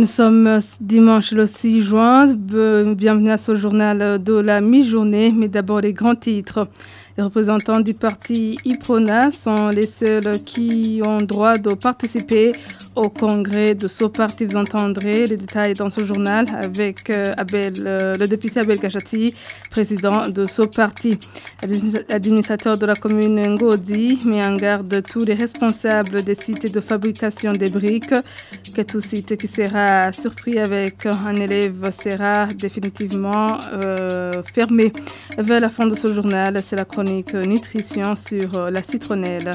Nous sommes dimanche le 6 juin. Bienvenue à ce journal de la mi-journée, mais d'abord les grands titres. Les représentants du parti IPRONA sont les seuls qui ont droit de participer au congrès de ce parti. Vous entendrez les détails dans ce journal avec euh, euh, le député Abel Gachati, président de ce parti. L'administrateur de la commune Ngodi met en garde tous les responsables des sites de fabrication des briques que tout site qui sera surpris avec un élève sera définitivement euh, fermé. Vers la fin de ce journal, c'est la nutrition sur euh, la citronnelle.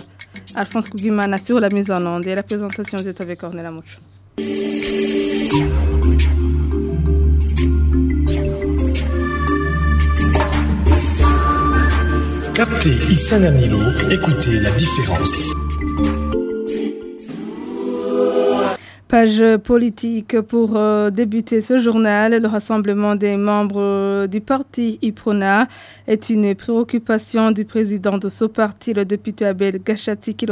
Alphonse Kougimana sur la mise en onde et la présentation est avec Ornella Mouch. Captez Issa écoutez la différence. Page politique pour euh, débuter ce journal. Le rassemblement des membres euh, du parti IPRONA est une préoccupation du président de ce parti, le député Abel Gachati, qui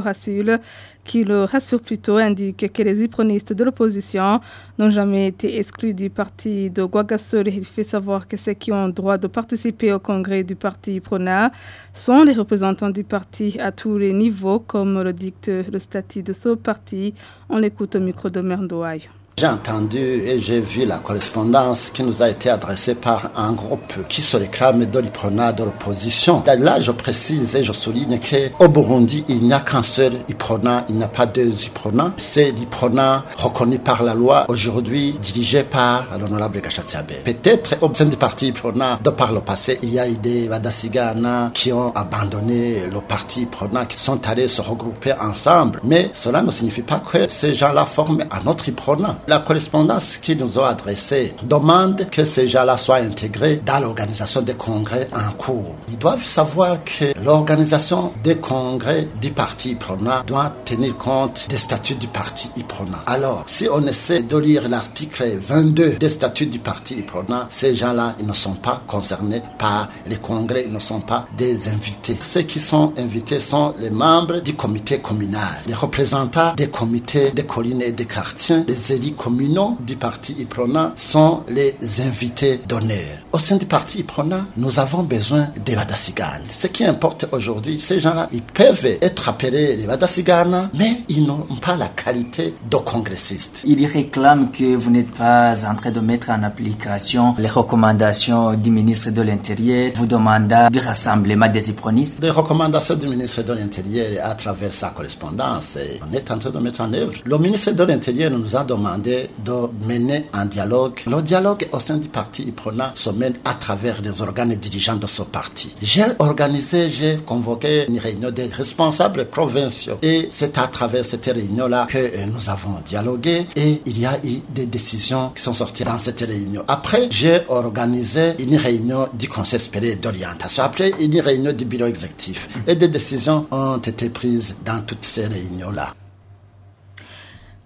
qui le rassure plutôt, indique que les hypronistes de l'opposition n'ont jamais été exclus du parti de Guagasol. Il fait savoir que ceux qui ont droit de participer au congrès du parti Prona sont les représentants du parti à tous les niveaux, comme le dicte le statut de ce parti. On l'écoute au micro de Merdouaille. J'ai entendu et j'ai vu la correspondance qui nous a été adressée par un groupe qui se réclame de l'IPRONA de l'opposition. Là, je précise et je souligne qu'au Burundi, il n'y a qu'un seul IPRONA, il n'y a pas deux IPRONA. C'est l'IPRONA reconnu par la loi, aujourd'hui dirigé par l'honorable Gachatiabe. Peut-être au sein du parti IPRONA, de par le passé, il y a des Wadasigana qui ont abandonné le parti IPRONA, qui sont allés se regrouper ensemble. Mais cela ne signifie pas que ces gens-là forment un autre IPRONA. La correspondance qu'ils nous ont adressée demande que ces gens-là soient intégrés dans l'organisation des congrès en cours. Ils doivent savoir que l'organisation des congrès du parti IPRONA doit tenir compte des statuts du parti IPRONA. Alors, si on essaie de lire l'article 22 des statuts du parti IPRONA, ces gens-là, ne sont pas concernés par les congrès, ils ne sont pas des invités. Ceux qui sont invités sont les membres du comité communal, les représentants des comités des collines et des quartiers, les élus communaux du parti IPRONA sont les invités d'honneur. Au sein du parti IPRONA, nous avons besoin des Vadasigane. Ce qui importe aujourd'hui, ces gens-là, ils peuvent être appelés les Vadasigana, mais ils n'ont pas la qualité de congressistes. Ils réclament que vous n'êtes pas en train de mettre en application les recommandations du ministre de l'Intérieur, vous demandant du rassemblement des IPRONistes. Les recommandations du ministre de l'Intérieur à travers sa correspondance, on est en train de mettre en œuvre. Le ministre de l'Intérieur nous a demandé de mener un dialogue. Le dialogue au sein du parti IPRONA se mène à travers les organes dirigeants de ce parti. J'ai organisé, j'ai convoqué une réunion des responsables provinciaux et c'est à travers cette réunion-là que nous avons dialogué et il y a eu des décisions qui sont sorties dans cette réunion. Après, j'ai organisé une réunion du conseil supérieur d'orientation. Après, une réunion du bureau exécutif et des décisions ont été prises dans toutes ces réunions-là.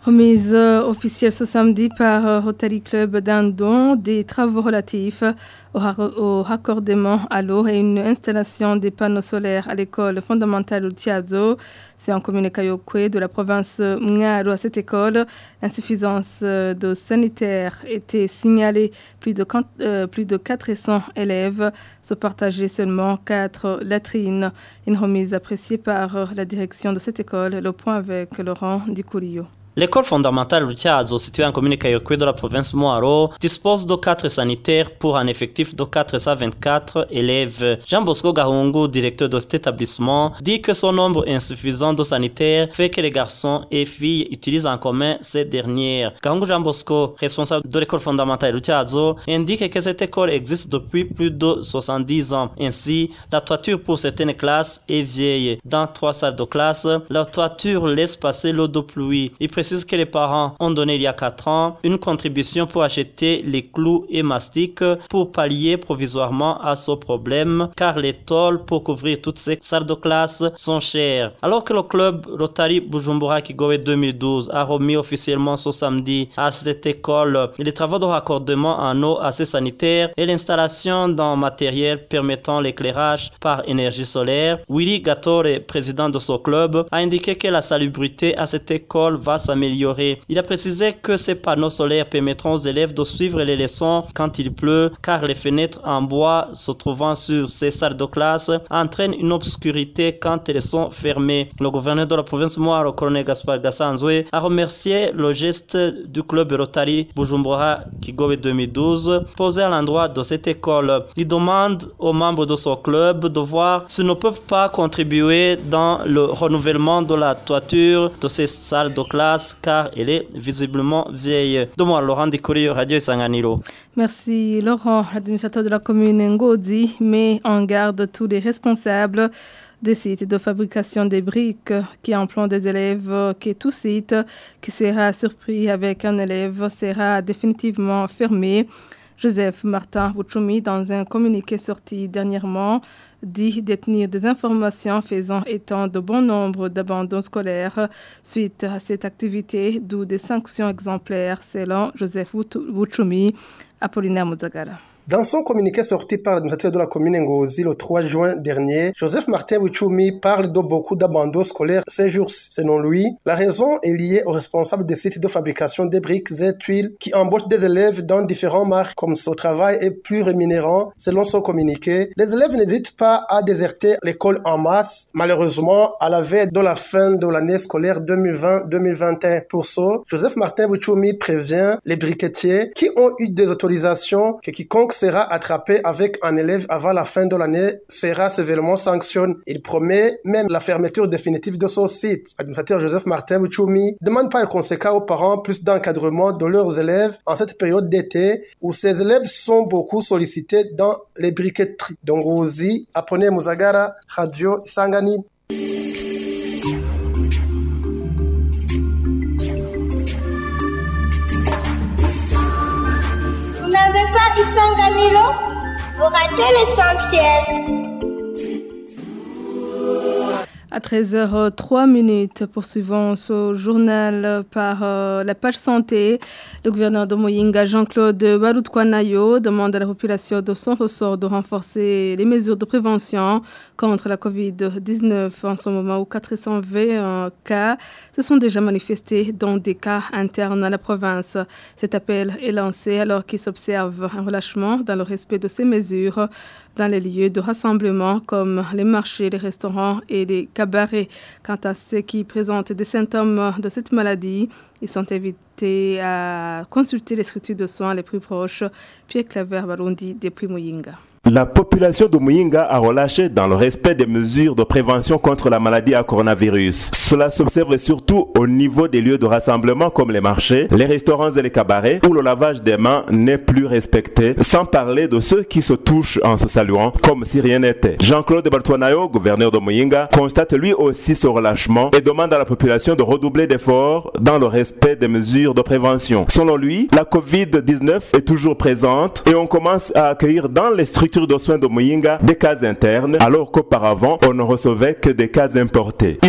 Remise officielle ce samedi par euh, Rotary Club d'Andon des travaux relatifs au, raccordement à l'eau et une installation des panneaux solaires à l'école fondamentale Tiazo. C'est en commune Kayokwe de la province Mngaro. À cette école, l'insuffisance euh, de sanitaire était signalée. Plus de, euh, plus de 400 élèves se partageaient seulement 4 latrines. Une remise appréciée par la direction de cette école. Le point avec Laurent Dicourio. L'école fondamentale Rutiazo, située en commune Kayokwe de la province Moaro, dispose de quatre sanitaires pour un effectif de 424 élèves. Jean Bosco Gahungu, directeur de cet établissement, dit que son nombre insuffisant de sanitaires fait que les garçons et filles utilisent en commun ces dernières. Gahungu Jean Bosco, responsable de l'école fondamentale Rutiazo, indique que cette école existe depuis plus de 70 ans. Ainsi, la toiture pour certaines classes est vieille. Dans trois salles de classe, la toiture laisse passer l'eau de pluie. Il précise que les parents ont donné il y a 4 ans une contribution pour acheter les clous et mastiques pour pallier provisoirement à ce problème car les tôles pour couvrir toutes ces salles de classe sont chères. Alors que le club Rotary Bujumbura Kigowe 2012 a remis officiellement ce samedi à cette école les travaux de raccordement en eau assez sanitaire et l'installation d'un matériel permettant l'éclairage par énergie solaire, Willy Gatore, président de ce club, a indiqué que la salubrité à cette école va s'améliorer Il a précisé que ces panneaux solaires permettront aux élèves de suivre les leçons quand il pleut, car les fenêtres en bois se trouvant sur ces salles de classe entraînent une obscurité quand elles sont fermées. Le gouverneur de la province Moire, le colonel Gaspard Gassanzwe, a remercié le geste du club Rotary Bujumbura Kigobe 2012 posé à l'endroit de cette école. Il demande aux membres de son club de voir s'ils ne peuvent pas contribuer dans le renouvellement de la toiture de ces salles de classe car elle est visiblement vieille. De moi, Laurent Dikouri, Radio Sanganiro. Merci Laurent, administrateur de la commune Ngodi, met en garde tous les responsables des sites de fabrication des briques qui emploient des élèves que tout site qui sera surpris avec un élève sera définitivement fermé. Joseph Martin Bouchoumi, dans un communiqué sorti dernièrement, dit détenir des informations faisant état de bon nombre d'abandons scolaires suite à cette activité, d'où des sanctions exemplaires selon Joseph Bouchoumi, Apollinaire Mozagara. Dans son communiqué sorti par l'administrateur de la commune Ngozi le 3 juin dernier, Joseph Martin Wichoumi parle de beaucoup d'abandons scolaires ces jours. Selon lui, la raison est liée aux responsables des sites de fabrication des briques et tuiles qui embauchent des élèves dans différents marques comme ce travail est plus rémunérant selon son communiqué. Les élèves n'hésitent pas à déserter l'école en masse, malheureusement à la veille de la fin de l'année scolaire 2020-2021. Pour ça, Joseph Martin Wichoumi prévient les briquetiers qui ont eu des autorisations que quiconque sera attrapé avec un élève avant la fin de l'année sera sévèrement sanctionné. Il promet même la fermeture définitive de son site. L'administrateur Joseph Martin Bouchoumi demande par conséquent aux parents plus d'encadrement de leurs élèves en cette période d'été où ces élèves sont beaucoup sollicités dans les briqueteries. Donc, aussi, apprenez Muzagara, Radio Sangani. Vous ratez l'essentiel. À 13h03 minutes, poursuivons ce journal par euh, la page santé. Le gouverneur de Moyinga, Jean-Claude Baroutkouanayo, demande à la population de son ressort de renforcer les mesures de prévention contre la COVID-19 en ce moment où 420 cas se sont déjà manifestés dans des cas internes à la province. Cet appel est lancé alors qu'il s'observe un relâchement dans le respect de ces mesures dans les lieux de rassemblement comme les marchés, les restaurants et les cabarets. Quant à ceux qui présentent des symptômes de cette maladie, ils sont invités à consulter les structures de soins les plus proches. Pierre Claver Barundi depuis Moyinga. La population de Muyinga a relâché dans le respect des mesures de prévention contre la maladie à coronavirus. Cela s'observe surtout au niveau des lieux de rassemblement comme les marchés, les restaurants et les cabarets où le lavage des mains n'est plus respecté, sans parler de ceux qui se touchent en se saluant comme si rien n'était. Jean-Claude Bartuanayo, gouverneur de Muyinga, constate lui aussi ce relâchement et demande à la population de redoubler d'efforts dans le respect des mesures de prévention. Selon lui, la COVID-19 est toujours présente et on commence à accueillir dans les structures de soins de Muyinga des cas internes, alors qu'auparavant, on ne recevait que des cas importés.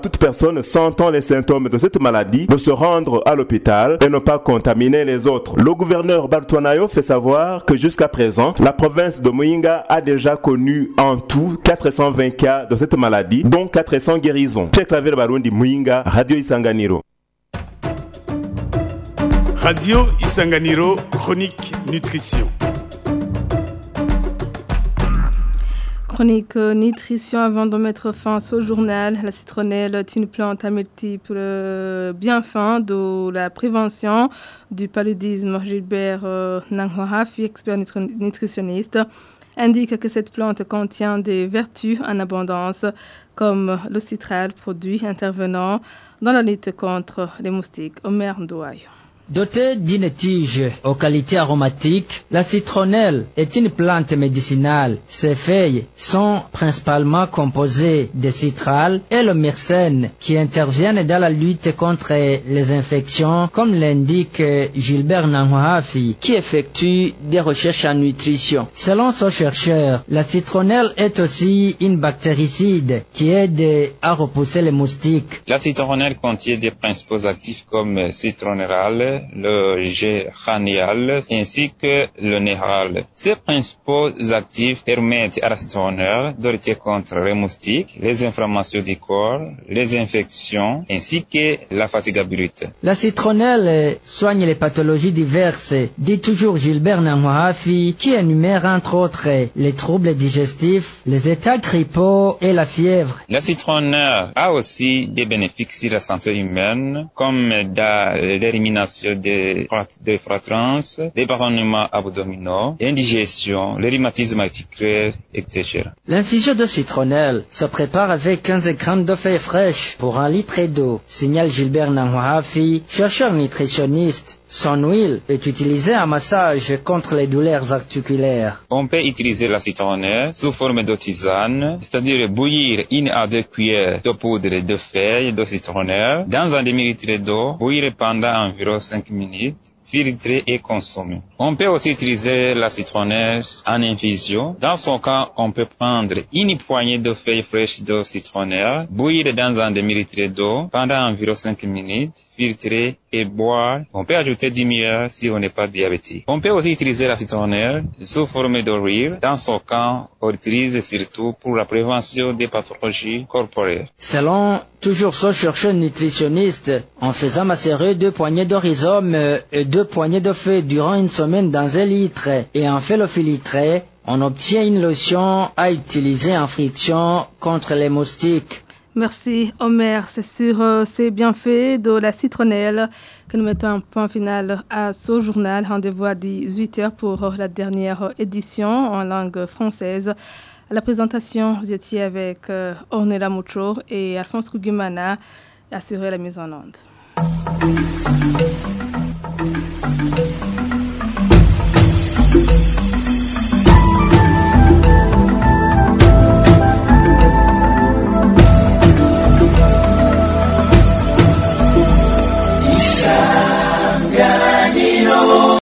Toute personne sentant les symptômes de cette maladie de se rendre à l'hôpital et ne pas contaminer les autres. Le gouverneur Bartuanayo fait savoir que jusqu'à présent, la province de Muyinga a déjà connu en tout 420 cas de cette maladie, dont 400 guérisons. Barundi Muyinga, Radio Isanganiro. Radio Isanganiro, chronique nutrition. Chronique nutrition avant de mettre fin à ce journal. La citronnelle est une plante à multiples bienfaits de la prévention du paludisme. Gilbert euh, expert nutritionniste, indique que cette plante contient des vertus en abondance comme le citral, produit intervenant dans la lutte contre les moustiques. Omer Ndouayo. Dotée d'une tige aux qualités aromatiques, la citronnelle est une plante médicinale. Ses feuilles sont principalement composées de citral et le myrcène qui interviennent dans la lutte contre les infections, comme l'indique Gilbert Nangwahafi, qui effectue des recherches en nutrition. Selon ce chercheur, la citronnelle est aussi une bactéricide qui aide à repousser les moustiques. La citronnelle contient des principaux actifs comme citronérale, le géranial ainsi que le néral. Ces principaux actifs permettent à la citronnelle de lutter contre les moustiques, les inflammations du corps, les infections ainsi que la fatigabilité. La citronnelle soigne les pathologies diverses, dit toujours Gilbert Namwahafi, qui énumère entre autres les troubles digestifs, les états grippaux et la fièvre. La citronnelle a aussi des bénéfices sur la santé humaine, comme dans l'élimination des, des frotrances, des ballonnements abdominaux, l'indigestion, le rhumatisme articulaire, etc. L'infusion de citronnelle se prépare avec 15 grammes de feuilles fraîches pour un litre d'eau, signale Gilbert Namwahafi, chercheur nutritionniste. Son huile est utilisée en massage contre les douleurs articulaires. On peut utiliser la citronnelle sous forme de tisane, c'est-à-dire bouillir une à deux cuillères de poudre de feuilles de citronnelle dans un demi-litre d'eau, bouillir pendant environ 5 minutes filtrer et consommer. On peut aussi utiliser la citronnelle en infusion. Dans son cas, on peut prendre une poignée de feuilles fraîches de citronnelle, bouillir dans un demi-litre d'eau pendant environ 5 minutes, filtrer et boire. On peut ajouter du miel si on n'est pas diabétique. On peut aussi utiliser la citronnelle sous forme de rire. Dans son cas, on l'utilise surtout pour la prévention des pathologies corporelles. Selon toujours ce chercheur nutritionniste, en faisant macérer deux poignées rhizome et deux poignées de feuilles durant une semaine dans un litre et en fait le filtrer, on obtient une lotion à utiliser en friction contre les moustiques. Merci Omer, c'est sur euh, ces bienfaits de la citronnelle que nous mettons un point final à ce journal. Rendez-vous à 18h pour euh, la dernière édition en langue française. À la présentation, vous étiez avec euh, Ornella Mucho et Alphonse Kugumana, assuré la mise en onde.